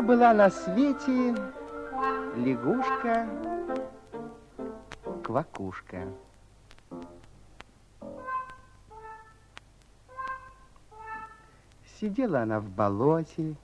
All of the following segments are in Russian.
Жила-была на свете лягушка-квакушка. Сидела она в болоте,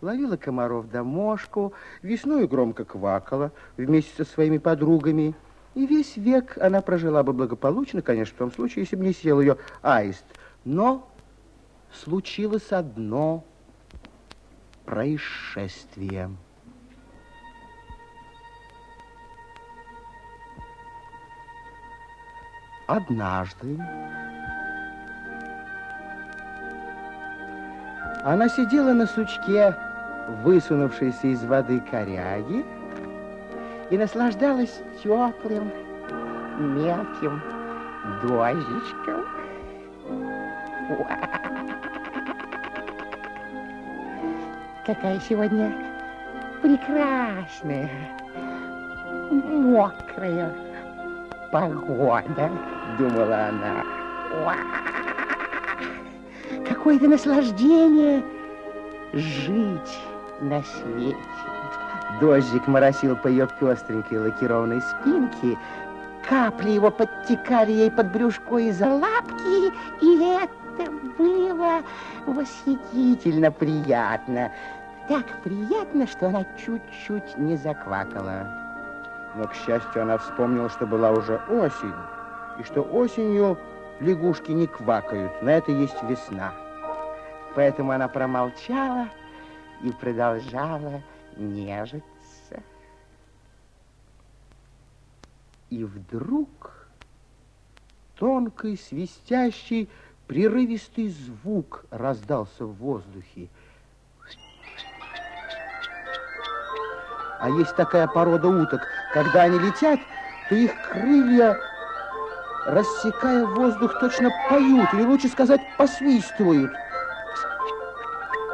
ловила комаров до мошку, весной громко квакала вместе со своими подругами. И весь век она прожила бы благополучно, конечно, в том случае, если бы не съел ее аист. Но случилось одно происшествие. Однажды Она сидела на сучке, высунувшейся из воды коряги, и наслаждалась теплым, мелким дождичком. Какая сегодня прекрасная, мокрая погода, думала она. Какое-то наслаждение жить на свете. Дождик моросил по ее пестренькой лакированной спинке, капли его подтекали ей под брюшко из-за лапки, и это было восхитительно приятно. Так приятно, что она чуть-чуть не заквакала. Но, к счастью, она вспомнила, что была уже осень, и что осенью лягушки не квакают, на это есть весна. Поэтому она промолчала и продолжала нежиться. И вдруг тонкий, свистящий, прерывистый звук раздался в воздухе. А есть такая порода уток, когда они летят, то их крылья, рассекая воздух, точно поют, или лучше сказать, посвистывают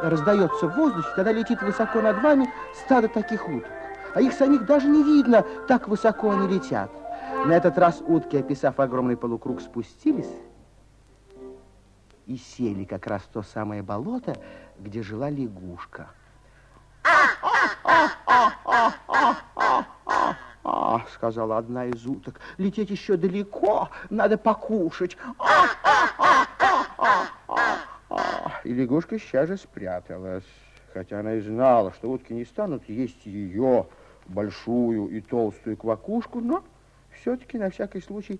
раздается в воздухе, когда летит высоко над вами стадо таких уток. А их самих даже не видно, так высоко они летят. На этот раз утки, описав огромный полукруг, спустились и сели как раз в то самое болото, где жила лягушка. А, сказала одна из уток, лететь еще далеко, надо покушать. А, а, а, а, а и лягушка сейчас же спряталась, хотя она и знала, что утки не станут есть ее большую и толстую квакушку, но все-таки на всякий случай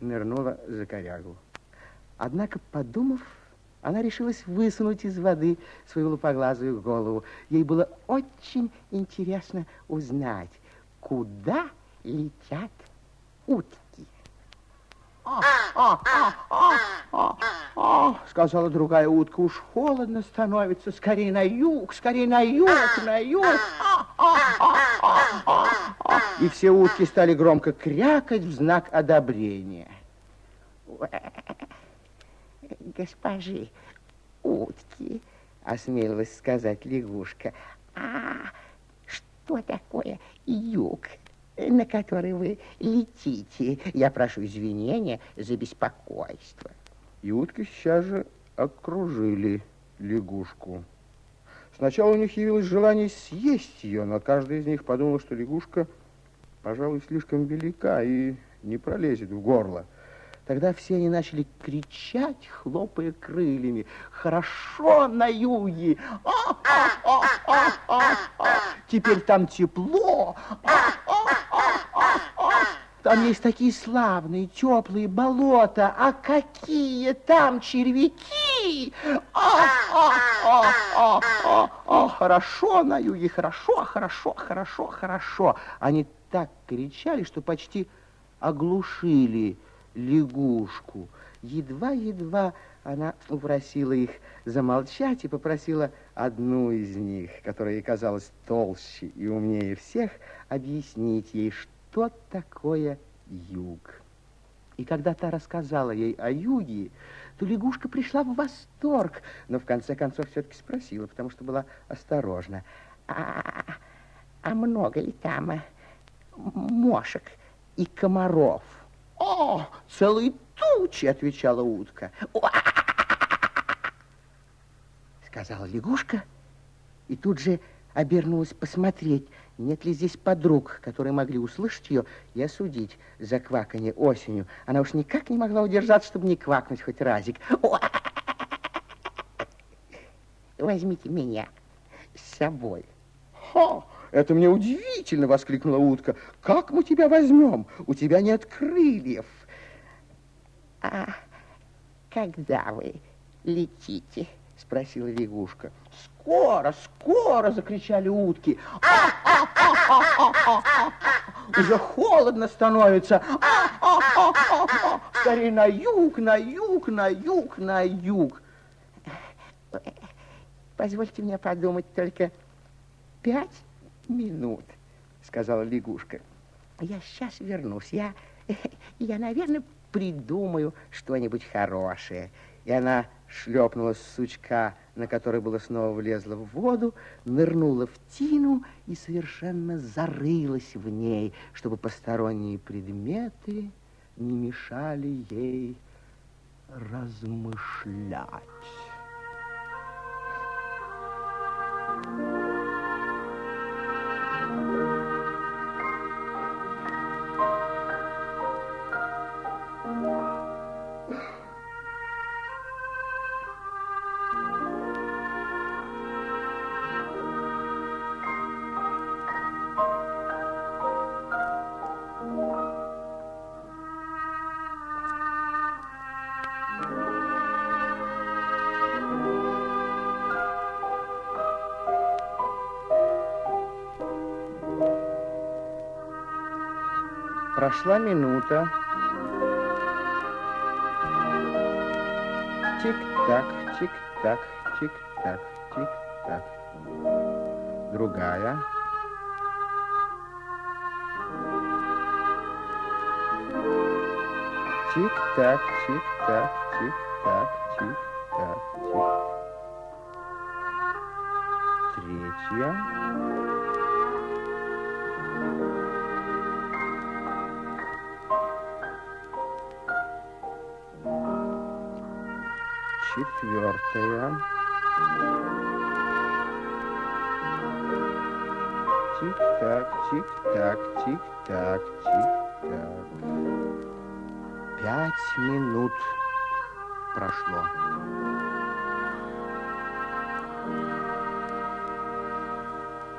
нырнула за корягу. Однако, подумав, она решилась высунуть из воды свою лупоглазую голову. Ей было очень интересно узнать, куда летят утки. сказала другая утка, уж холодно становится, скорее на юг, скорее на юг, на юг. И все утки стали громко крякать в знак одобрения. Госпожи, утки, осмелилась сказать лягушка, а что такое юг? на который вы летите. Я прошу извинения за беспокойство. И утки сейчас же окружили лягушку. Сначала у них явилось желание съесть ее, но каждый из них подумал, что лягушка, пожалуй, слишком велика и не пролезет в горло. Тогда все они начали кричать, хлопая крыльями. Хорошо на юге. А, а, а, Теперь там тепло. Там есть такие славные, теплые болота. А какие там червяки! А, а, а, а, а, а, хорошо на юге, хорошо, хорошо, хорошо, хорошо. Они так кричали, что почти оглушили лягушку. Едва-едва она упросила их замолчать и попросила одну из них, которая ей казалась толще и умнее всех, объяснить ей, что такое юг. И когда та рассказала ей о юге, то лягушка пришла в восторг, но в конце концов все-таки спросила, потому что была осторожна. А, а много ли там э, мошек и комаров? О, целые тучи, отвечала утка. Сказала лягушка и тут же обернулась посмотреть, нет ли здесь подруг, которые могли услышать ее и осудить за кваканье осенью. Она уж никак не могла удержаться, чтобы не квакнуть хоть разик. Возьмите меня с собой. Ха! Это мне удивительно, воскликнула утка. Как мы тебя возьмем? У тебя нет крыльев. А когда вы летите? Спросила лягушка. Скоро, скоро, закричали утки. Уже холодно становится. Скорее на юг, на юг, на юг, на юг. Позвольте мне подумать только пять минут, сказала лягушка. Я сейчас вернусь. Я, я наверное, придумаю что-нибудь хорошее. И она шлепнула с сучка, на который было снова влезла в воду, нырнула в тину и совершенно зарылась в ней, чтобы посторонние предметы не мешали ей размышлять. Прошла минута. Тик-так, тик-так, тик-так, тик-так. Другая. Тик-так, тик-так, тик-так, тик-так, тик. Третья. Четвертая. Тик-так, тик-так, тик-так, тик-так. Пять минут прошло.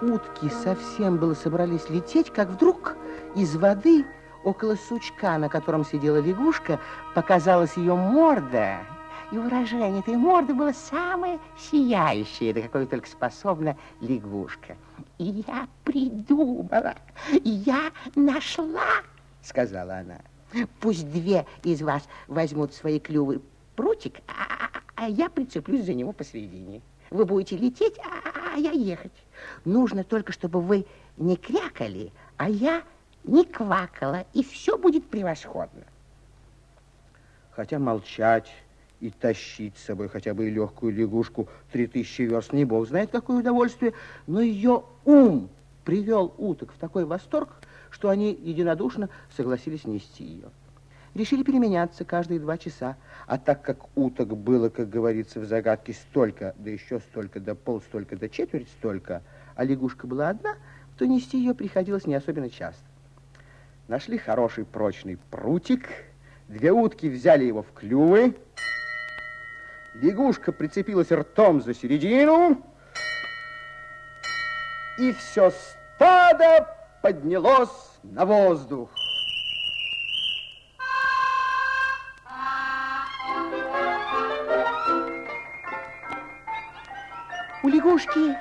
Утки совсем было собрались лететь, как вдруг из воды около сучка, на котором сидела лягушка, показалась ее морда и выражение этой морды было самое сияющее, до какой только способна лягушка. И я придумала, я нашла, сказала она. Пусть две из вас возьмут свои клювы прутик, а, а я прицеплюсь за него посередине. Вы будете лететь, а, а я ехать. Нужно только, чтобы вы не крякали, а я не квакала, и все будет превосходно. Хотя молчать и тащить с собой хотя бы и легкую лягушку три тысячи верст, не бог знает какое удовольствие, но ее ум привел уток в такой восторг, что они единодушно согласились нести ее. Решили переменяться каждые два часа, а так как уток было, как говорится в загадке, столько, да еще столько, да пол столько, да четверть столько, а лягушка была одна, то нести ее приходилось не особенно часто. Нашли хороший прочный прутик, две утки взяли его в клювы, Лягушка прицепилась ртом за середину, и все стадо поднялось на воздух. У лягушки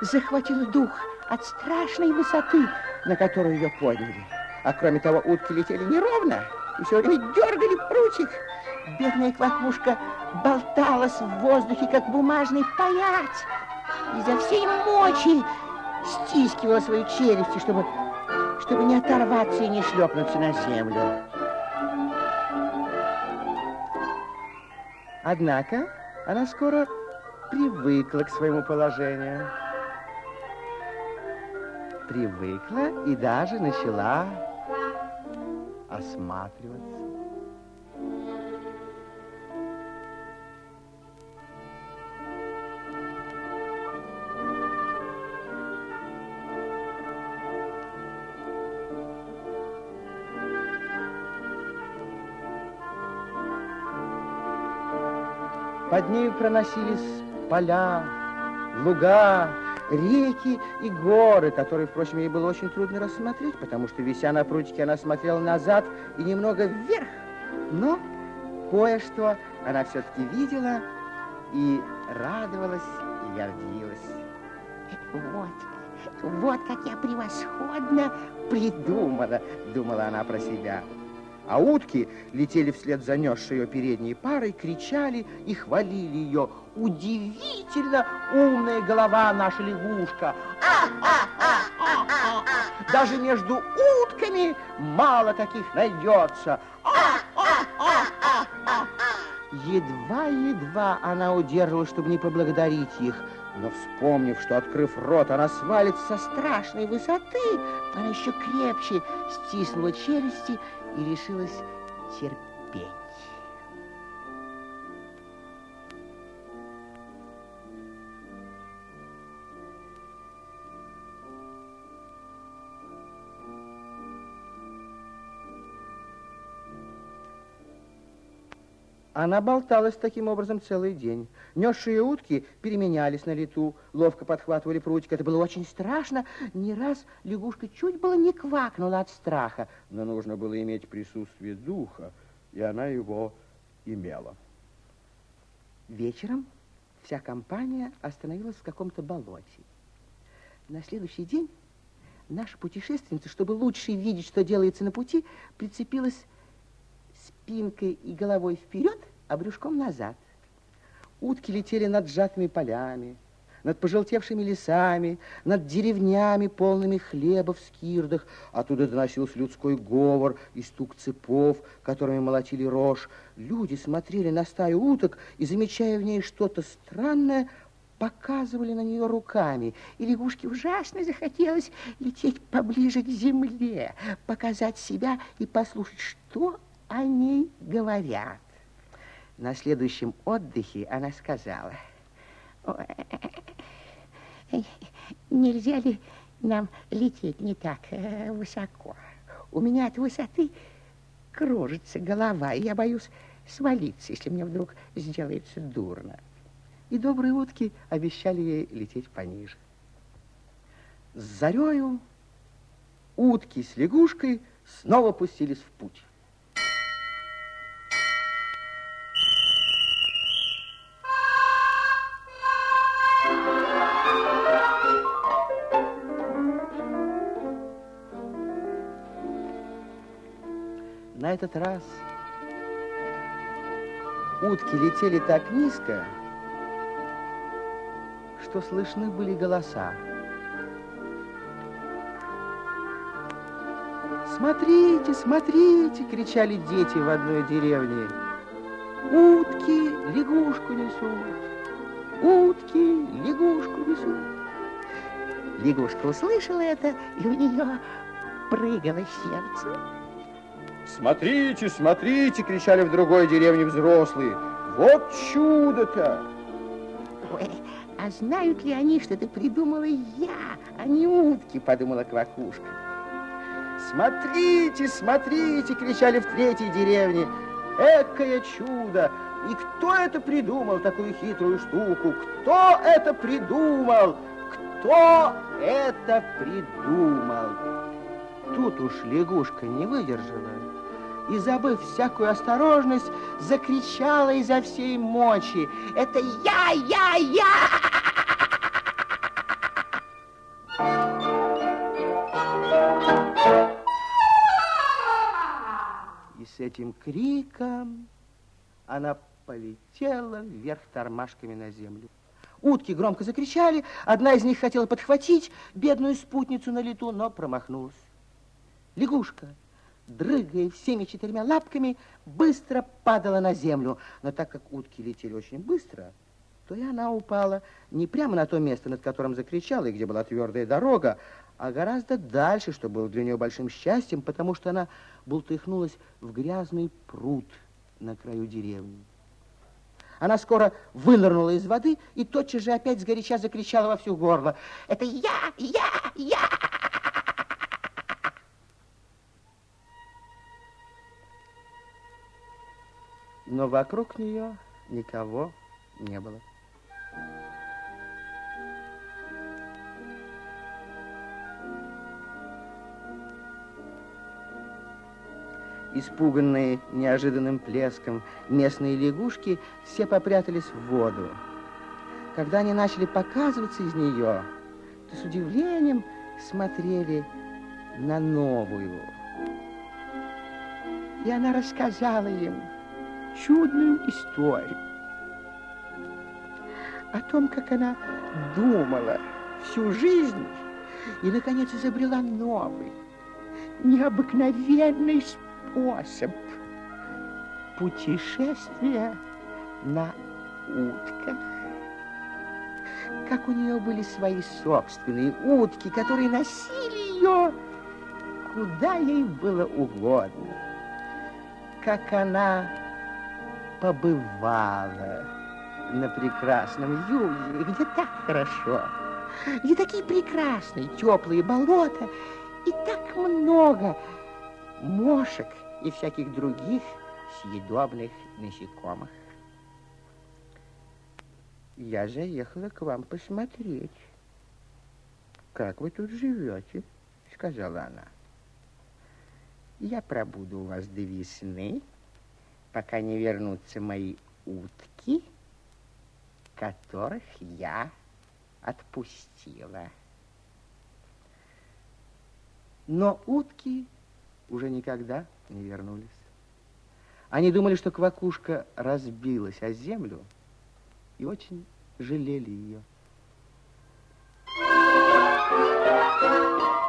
захватил дух от страшной высоты, на которую ее подняли. А кроме того, утки летели неровно и все время дергали прутик. Бедная квакушка болталась в воздухе, как бумажный паяц. Изо всей мочи стискивала свои челюсти, чтобы, чтобы не оторваться и не шлепнуться на землю. Однако она скоро привыкла к своему положению. Привыкла и даже начала осматриваться. Под нею проносились поля, луга, реки и горы, которые, впрочем, ей было очень трудно рассмотреть, потому что, вися на прутике, она смотрела назад и немного вверх. Но кое-что она все-таки видела и радовалась и гордилась. Вот, вот как я превосходно придумала, думала она про себя. А утки летели вслед за несшей ее передней парой, кричали и хвалили ее. Удивительно умная голова наша лягушка. Даже между утками мало таких найдется. Едва-едва она удерживала, чтобы не поблагодарить их. Но вспомнив, что, открыв рот, она свалится со страшной высоты, она еще крепче стиснула челюсти и решилась терпеть. Она болталась таким образом целый день. Несшие утки переменялись на лету, ловко подхватывали прутик. Это было очень страшно. Не раз лягушка чуть было не квакнула от страха. Но нужно было иметь присутствие духа, и она его имела. Вечером вся компания остановилась в каком-то болоте. На следующий день наша путешественница, чтобы лучше видеть, что делается на пути, прицепилась спинкой и головой вперед, а брюшком назад. Утки летели над сжатыми полями, над пожелтевшими лесами, над деревнями, полными хлеба в скирдах. Оттуда доносился людской говор и стук цепов, которыми молотили рожь. Люди смотрели на стаю уток и, замечая в ней что-то странное, показывали на нее руками. И лягушке ужасно захотелось лететь поближе к земле, показать себя и послушать, что они говорят. На следующем отдыхе она сказала, нельзя ли нам лететь не так э, высоко? У меня от высоты кружится голова, и я боюсь свалиться, если мне вдруг сделается дурно. И добрые утки обещали ей лететь пониже. С зарею утки с лягушкой снова пустились в путь. На этот раз утки летели так низко, что слышны были голоса. «Смотрите, смотрите!» — кричали дети в одной деревне. «Утки лягушку несут! Утки лягушку несут!» Лягушка услышала это, и у нее прыгало сердце. Смотрите, смотрите, кричали в другой деревне взрослые. Вот чудо-то! Ой, а знают ли они, что это придумала я, а не утки, подумала Квакушка. Смотрите, смотрите, кричали в третьей деревне. Экое чудо! И кто это придумал, такую хитрую штуку? Кто это придумал? Кто это придумал? Тут уж лягушка не выдержала и, забыв всякую осторожность, закричала изо всей мочи. «Это я, я, я!» И с этим криком она полетела вверх тормашками на землю. Утки громко закричали, одна из них хотела подхватить бедную спутницу на лету, но промахнулась. Лягушка дрыгая всеми четырьмя лапками, быстро падала на землю. Но так как утки летели очень быстро, то и она упала не прямо на то место, над которым закричала, и где была твердая дорога, а гораздо дальше, что было для нее большим счастьем, потому что она бултыхнулась в грязный пруд на краю деревни. Она скоро вынырнула из воды и тотчас же опять сгоряча закричала во всю горло. «Это я! Я! Я!» Но вокруг нее никого не было. Испуганные неожиданным плеском местные лягушки все попрятались в воду. Когда они начали показываться из нее, то с удивлением смотрели на новую. И она рассказала им чудную историю о том, как она думала всю жизнь и, наконец, изобрела новый, необыкновенный способ путешествия на утках. Как у нее были свои собственные утки, которые носили ее куда ей было угодно. Как она побывала на прекрасном юге, где так хорошо, где такие прекрасные теплые болота и так много мошек и всяких других съедобных насекомых. Я заехала к вам посмотреть, как вы тут живете, сказала она. Я пробуду у вас до весны, пока не вернутся мои утки, которых я отпустила. Но утки уже никогда не вернулись. Они думали, что квакушка разбилась о землю и очень жалели ее. Thank you.